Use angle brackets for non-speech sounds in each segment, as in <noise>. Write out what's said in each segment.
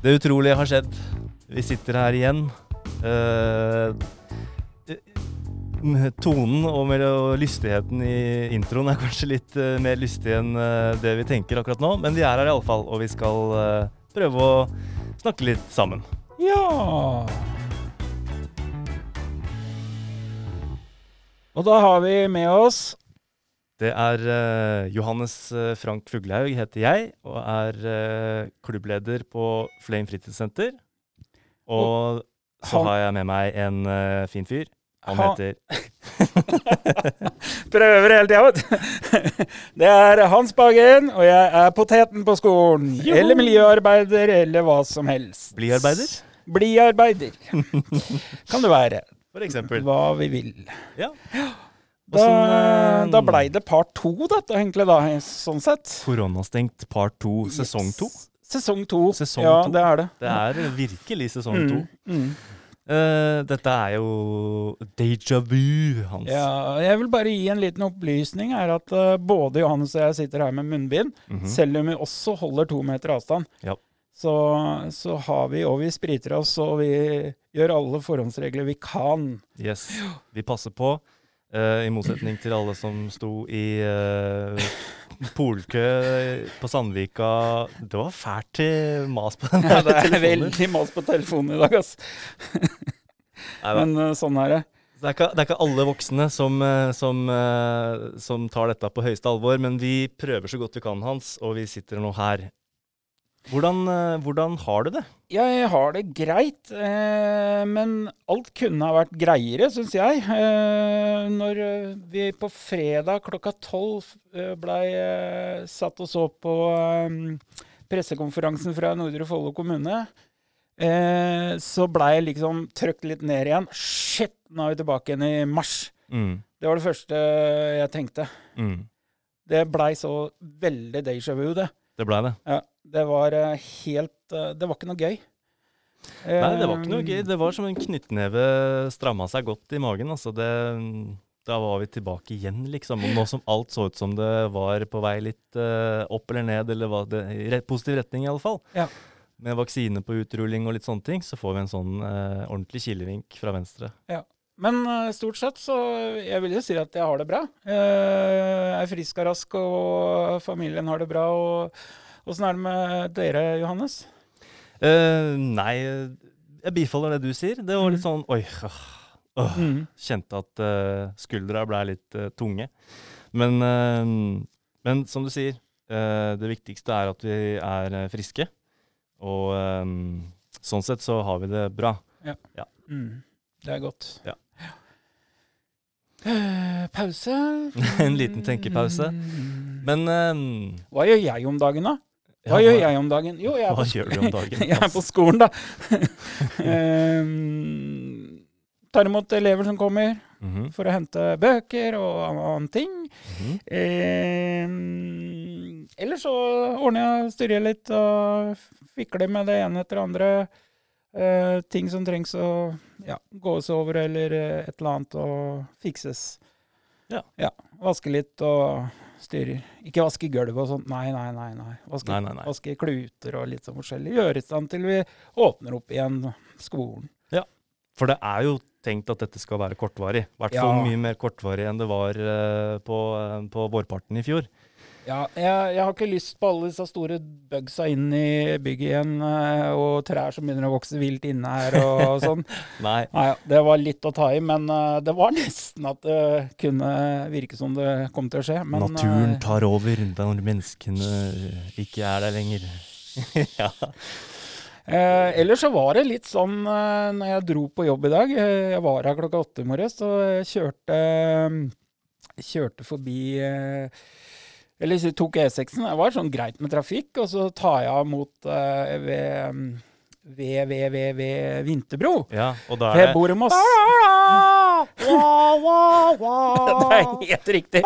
Det utrolige har skjedd. Vi sitter her igjen. Uh, tonen og, lystigheten i introen er kanskje litt uh, mer lystig enn uh, det vi tenker akkurat nå, men vi er her iallfall, og vi skal prøve å snakke litt sammen. Ja. Og da har vi med oss Det er uh, Johannes eh, Frank Fuglehaug heter jeg, og er uh, klubbleder på Flame fritidssenter. Og så han- har jeg med meg en uh, fin fyr. Han Han- heter <laughs> Prøver hele tida, vet du. <laughs> Det er Hans Bagen, og jeg er poteten på skolen. Joho! Eller miljøarbeider, eller hva som helst. Blidarbeider? Blidarbeider <laughs> Kan det være. for eksempel. Hva vi vil. Ja. Da, eh, da blei det part to, dette, egentlig, da, sånn sett. Koronastengt part to, sesong Yes. Sesong to. Sesong ja, to. det er det. Det er virkelig sesong to. Mm, mm. Eh, dette er jo déjà vu, Hans. Ja, jeg vil bare gi en liten opplysning. er at uh, Både Johannes og jeg sitter her med munnbind, Mhm. selv om vi også holder to meter avstand. Ja. Så, så har vi, og vi spriter oss, og vi gjør alle forhåndsregler vi kan. Yes. Vi passer på. Eh, I motsetning til alle som sto i uh, polkø på Sandvika. Det var fælt til mas på den Ja, det er telefonen. veldig mas på telefonen i dag, ass. Nei. Men uh, sånn er det. Det er, ikke, det er ikke alle voksne som, som, som tar dette på høyeste alvor, men vi prøver så godt vi kan, Hans, og vi sitter nå her. Hvordan, eh, hvordan har du det? Jeg har det greit, eh, men alt kunne ha vært greiere, syns jeg. Eh, når eh, vi på fredag klokka tolv eh, blei eh, satt og så på pressekonferansen fra Nordre Follo kommune, eh, så blei jeg liksom trøkt litt ned igjen. Shit, nå er vi tilbake igjen i mars. Mm, Det var det første jeg tenkte. mm, Det blei så veldig déjà vu, det. det blei det. Ja, det var eh, helt eh, Det var ikke noe gøy. Nei, det var ikke noe Eh, gøy. Det var som en knyttneve stramma seg godt i magen. Altså det, da var vi tilbake igjen, liksom. Og nå som alt så ut som det var på vei litt opp eller ned, eller var det, i positiv retning i alle fall. Ja. Med vaksine på utrulling og litt sånne ting, så får vi en sånn eh, ordentlig kilevink fra venstre. Men eh, stort sett så Jeg vil jo si at jeg har det bra. Jeg er frisk og rask, og familien har det bra. og Åssen er det med dere, Johannes? Uh, nei, jeg bifaller det du sier. Det var litt sånn oi. åh, åh. Mm. Kjente at uh, skuldra ble litt uh, tunge. Men, men som du sier, det viktigste er at vi er friske. Og um, sånn sett så har vi det bra. Mm. Det er godt. Ja. Pause. <laughs> En liten tenkepause. Mm. Men um, Hva gjør jeg om dagen, da? Ja, Hva gjør jeg om dagen? Jo, jeg er på, <laughs> dagen? jeg er på skolen, da. um, <laughs> tar imot elever som kommer Mhm, for å hente bøker og annen ting. mhm. Um, eller så ordner jeg, styrer jeg litt og fikler med det ene etter det andre. Uh, ting som trengs å ja, gås over eller eh, et eller annet og fikses. Ja. Vaske litt og styrer. Ikke vaske gulvet og sånt, nei, nei, nei. nei. Vaske, Nei, nei, nei. vaske kluter og litt sånn forskjellig. Gjøre i stand til vi åpner opp igjen skolen. Ja, For det er jo tenkt at dette skal være kortvarig. I hvert fall Ja. mye mer kortvarig enn det var eh, på, eh, på vårparten i fjor. Ja, jeg, jeg har ikke lyst på alle disse store bugsa inn i bygget igjen, eh, og trær som begynner å vokse vilt inne her og <laughs> sånn. Nei. Nei, det var litt å ta i, men eh, det var nesten at det kunne virke som det kom til å skje. Men, Naturen eh, tar over når menneskene ikke er der lenger. <laughs> ja. Eh, ellers så var det litt sånn eh, når jeg dro på jobb i dag. Jeg var her klokka åtte i morges, og kjørte, kjørte forbi eh, Eller så tok E6-en. Det var sånn greit med trafikk, og så tar jeg av mot uh, ved, ved, ved, ved, ved Vinterbro. ja, og da er jeg det bor i Moss. <laughs> Det er helt riktig.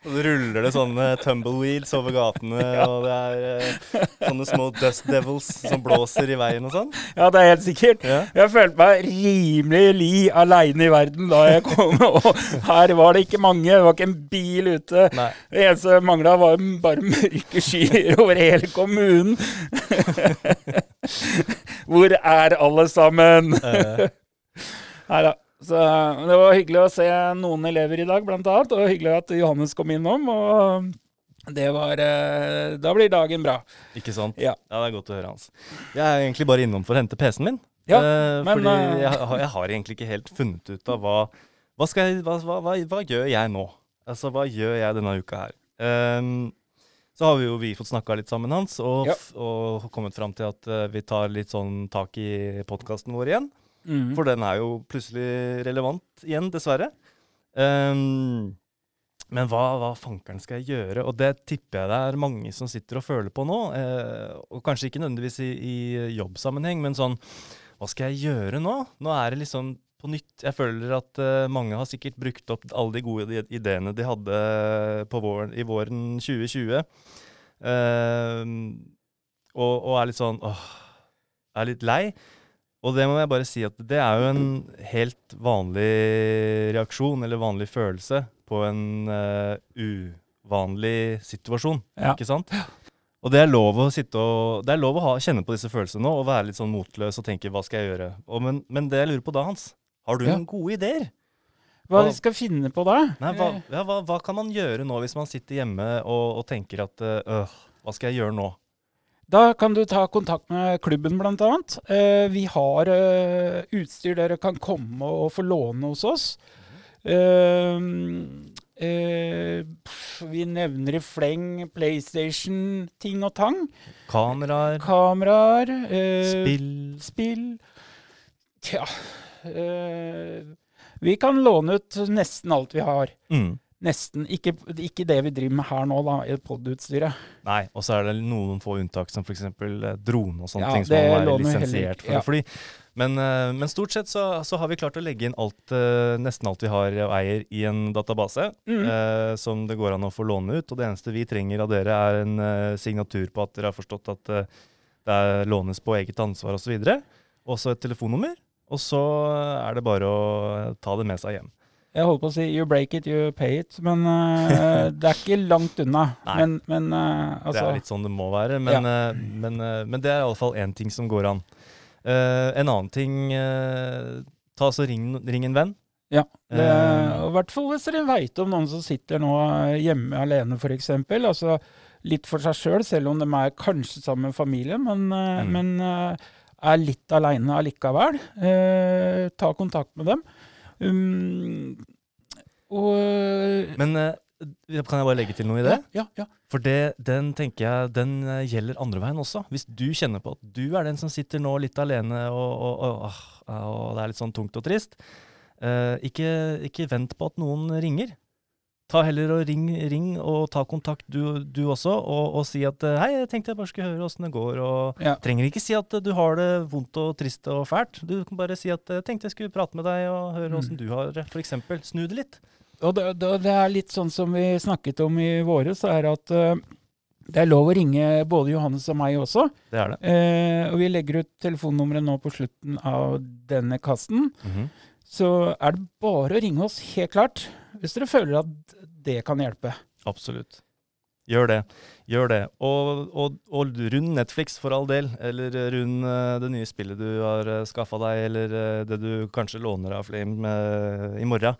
Og så ruller det sånne tumbleweeds over gatene, <laughs> og det er eh, sånne små dust devils som blåser i veien og sånn. Ja, det er helt sikkert. Ja. Jeg følte meg rimelig li aleine i verden da jeg kom. <laughs> Og her var det ikke mange, det var ikke en bil ute. Nei. Det eneste som mangla, var bare mørke skyer over hele kommunen. <laughs> Hvor er alle sammen? Eh, Nei da. Så det var hyggelig å se noen elever i dag, blant annet. Og hyggelig at Johannes kom innom. Og det var eh, Da blir dagen bra. ikke sant? Ja. Ja, det er godt å høre, Hans. Jeg er egentlig bare innom for å hente PC-en min. Ja, Eh, men, fordi uh... jeg, har- jeg har egentlig ikke helt funnet ut av hva Hva, skal jeg, hva, hva, hva, hva gjør jeg nå? Altså, hva gjør jeg denne uka her? Um, så har vi jo vi fått snakka litt sammen, Hans, og, Ja. og kommet fram til at uh, vi tar litt sånn tak i podkasten vår igjen. Mhm. For den er jo plutselig relevant igjen, dessverre. Um, men hva, hva fankeren skal jeg gjøre? Og det tipper jeg det er mange som sitter og føler på nå. eh, og kanskje ikke nødvendigvis i, i jobbsammenheng, men sånn Hva skal jeg gjøre nå? Nå er det liksom på nytt. Jeg føler at eh, mange har sikkert brukt opp alle de gode ideene de hadde våren, i våren 2020. Eh, og, og er litt sånn åh, er litt lei. Og det må jeg bare si at det er jo en helt vanlig reaksjon, eller vanlig følelse, på en uh, uvanlig situasjon. Ja. Ikke sant? Og det er lov å og Det er lov å ha, kjenne på disse følelsene nå, og være litt sånn motløs og tenke 'hva skal jeg gjøre'? Og, men, men det jeg lurer på da, Hans, har du Ja. noen gode ideer? Hva hva- vi skal finne på da? Nei, hva, Eh, ja, hva, hva kan man gjøre nå hvis man sitter hjemme og, og tenker at øh, hva skal jeg gjøre nå? Da kan du ta kontakt med klubben, annet. Eh, vi har eh, utstyr dere kan komme og få låne hos oss. Eh, eh, vi nevner i fleng PlayStation, ting og tang. Kameraer, Kameraer. eh, spill Spill. Tja eh, Vi kan låne ut nesten alt vi har. mm. Nesten. Ikke, ikke det vi driver med her nå, da, i podutstyret. Nei, og så er det noen få unntak, som f.eks. drone og sånne Ja, ting som man vi lisensiert for ja. å fly. Men, eh, men stort sett så, så har vi klart å legge inn alt, eh, nesten alt vi har og eier i en database, Mm. eh, som det går an å få låne ut. Og det eneste vi trenger av dere, er en eh, signatur på at dere har forstått at eh, det er lånes på eget ansvar osv. Og så et telefonnummer. Og så er det bare å ta det med seg hjem. Jeg holdt på å si 'you break it, you pay it', men uh, <laughs> det er ikke langt unna. men, Men, uh, altså. Det altså er litt sånn det må være, men, eh, men, eh, men det er iallfall én ting som går an. En annen ting Ta så ring, ring en venn. Ja. Det, og I hvert fall hvis dere veit om noen som sitter nå hjemme alene, f.eks. Altså litt for seg sjøl, selv om de er kanskje sammen med familien, men, Mm. men er litt aleine allikevel. Eh, ta kontakt med dem. Um, og Men eh, kan jeg bare legge til noe i det? Ja, ja, ja. For det, den tenker jeg, den eh, gjelder andre veien også. Hvis du kjenner på at du er den som sitter nå litt alene og, og, og, ah, og det er litt sånn tungt og trist, eh, ikke, ikke vent på at noen ringer. Ta heller og ring, ring og ta kontakt du, du også, og, og si at eh, hei, jeg tenkte jeg bare skulle høre åssen det går. og Ja. Trenger ikke si at eh, du har det vondt og trist og fælt. Du kan bare si at jeg tenkte jeg skulle prate med deg og høre Mm. du har det, f.eks. Snu det litt. Og det, det, det er litt sånn som vi snakket om i våres, er at uh, det er lov å ringe både Johannes og meg også. Det er det. Eh, og vi legger ut telefonnummeret nå på slutten av denne kasten. Mhm. Så er det bare å ringe oss, helt klart, hvis dere føler at det kan hjelpe. Absolutt. Gjør det. Gjør det. Og, og, og rund Netflix, for all del. Eller rund eh, det nye spillet du har uh, skaffa deg, eller eh, det du kanskje låner av Flame eh, i morgen.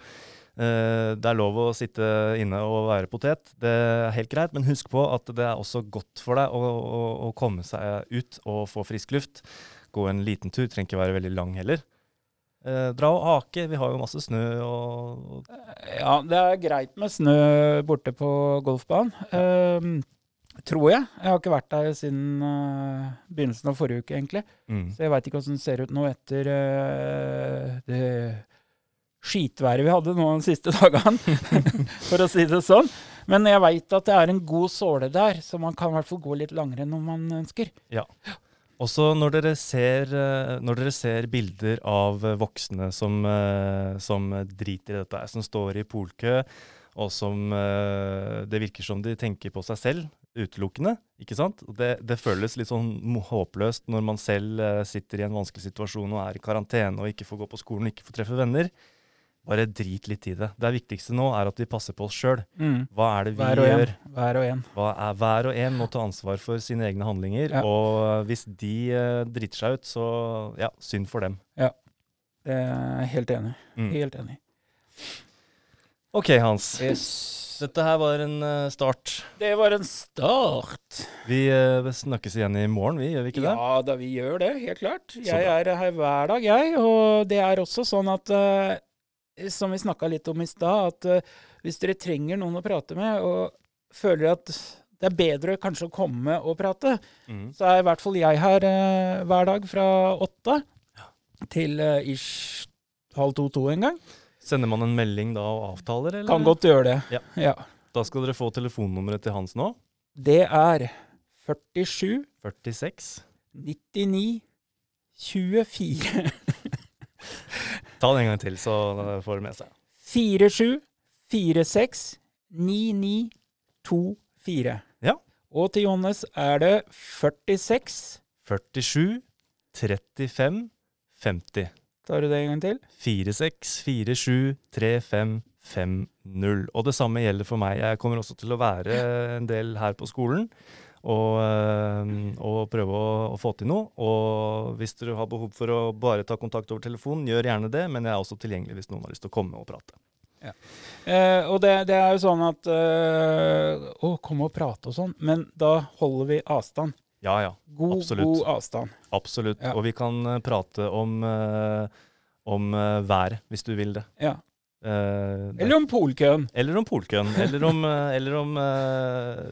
Eh, det er lov å sitte inne og være potet, det er helt greit. Men husk på at det er også godt for deg å, å, å komme seg ut og få frisk luft. Gå en liten tur, trenger ikke være veldig lang heller. Eh, dra og ake, vi har jo masse snø og, og Ja, det er greit med snø borte på golfbanen. Eh, tror jeg. Jeg har ikke vært der siden eh, begynnelsen av forrige uke, egentlig. mm. Så jeg veit ikke åssen det ser ut nå etter eh, det skitværet vi hadde nå de siste <laughs> dagene, for å si det sånn. Men jeg veit at det er en god såle der, så man kan i hvert fall gå litt langrenn om man ønsker. Også når dere ser, eh, når dere ser bilder av eh, voksne som, eh, som driter i dette, som står i polkø og som det virker som de tenker på seg selv utelukkende. ikke sant? Det, det føles litt sånn håpløst når man selv sitter i en vanskelig situasjon og er i karantene og ikke får gå på skolen og ikke får treffe venner. Bare drit litt i det. Det viktigste nå er at vi passer på oss sjøl. Mm. Hva er det vi Hver og en. gjør? Hver og en. Hva er, hver og en må ta ansvar for sine egne handlinger. Ja. Og hvis de eh, driter seg ut, så ja, synd for dem. Det er helt enig. Mm. Helt enig. OK, Hans. Yes. Dette her var en eh, start. Det var en start. Vi eh, snakkes igjen i morgen, vi, gjør vi ikke det? Ja da, vi gjør det, helt klart. Jeg er her hver dag, jeg. Og det er også sånn at eh, Som vi snakka litt om i stad, at uh, hvis dere trenger noen å prate med, og føler at det er bedre kanskje å komme og prate, mm. så er i hvert fall jeg her uh, hver dag fra åtte til uh, ish halv to-to en gang. Sender man en melding da og avtaler, eller? Kan godt gjøre det. Ja. ja. Da skal dere få telefonnummeret til Hans nå. Det er 47 46. 99 24 Ta det en gang til, så får du med seg. 47 46 99 24. Ja. Og til Johannes er det 46 47 35 50. Tar du det en gang til? 46 47 35 50. Og det samme gjelder for meg. Jeg kommer også til å være en del her på skolen. Og, øh, og prøve å, å få til noe. Og hvis dere har behov for å bare ta kontakt over telefonen, gjør gjerne det. Men jeg er også tilgjengelig hvis noen har lyst til å komme og prate. Eh, og det, det er jo sånn at eh, Å, komme og prate og sånn. Men da holder vi avstand. Ja, ja. God, Absolutt. god avstand. Absolutt. Ja. Og vi kan øh, prate om, øh, om øh, været, hvis du vil det. Ja. Eh, Eller om polkøen. Eller om polkøen. eller om, eh, eller om eh,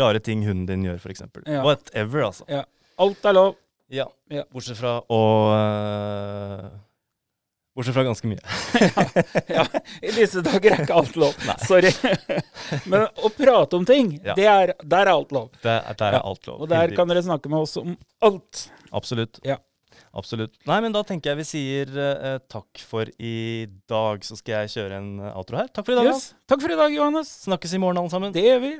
rare ting hunden din gjør, f.eks. Ja. Whatever, altså. Alt er lov. Ja. Ja. Bortsett fra å uh, Bortsett fra ganske mye. <laughs> Ja, I disse dager er ikke alt lov. <laughs> Nei. Sorry. <laughs> Men å prate om ting, Ja. det er, der er alt lov. Det er, der er alt lov. Og der kan dere snakke med oss om alt. Absolutt. Ja. Absolutt. Nei, men da tenker jeg vi sier uh, takk for i dag. Så skal jeg kjøre en eh, outro her. Takk for i dag. Yes. Takk for i dag, Johannes. Snakkes i morgen, alle sammen. Det gjør vi.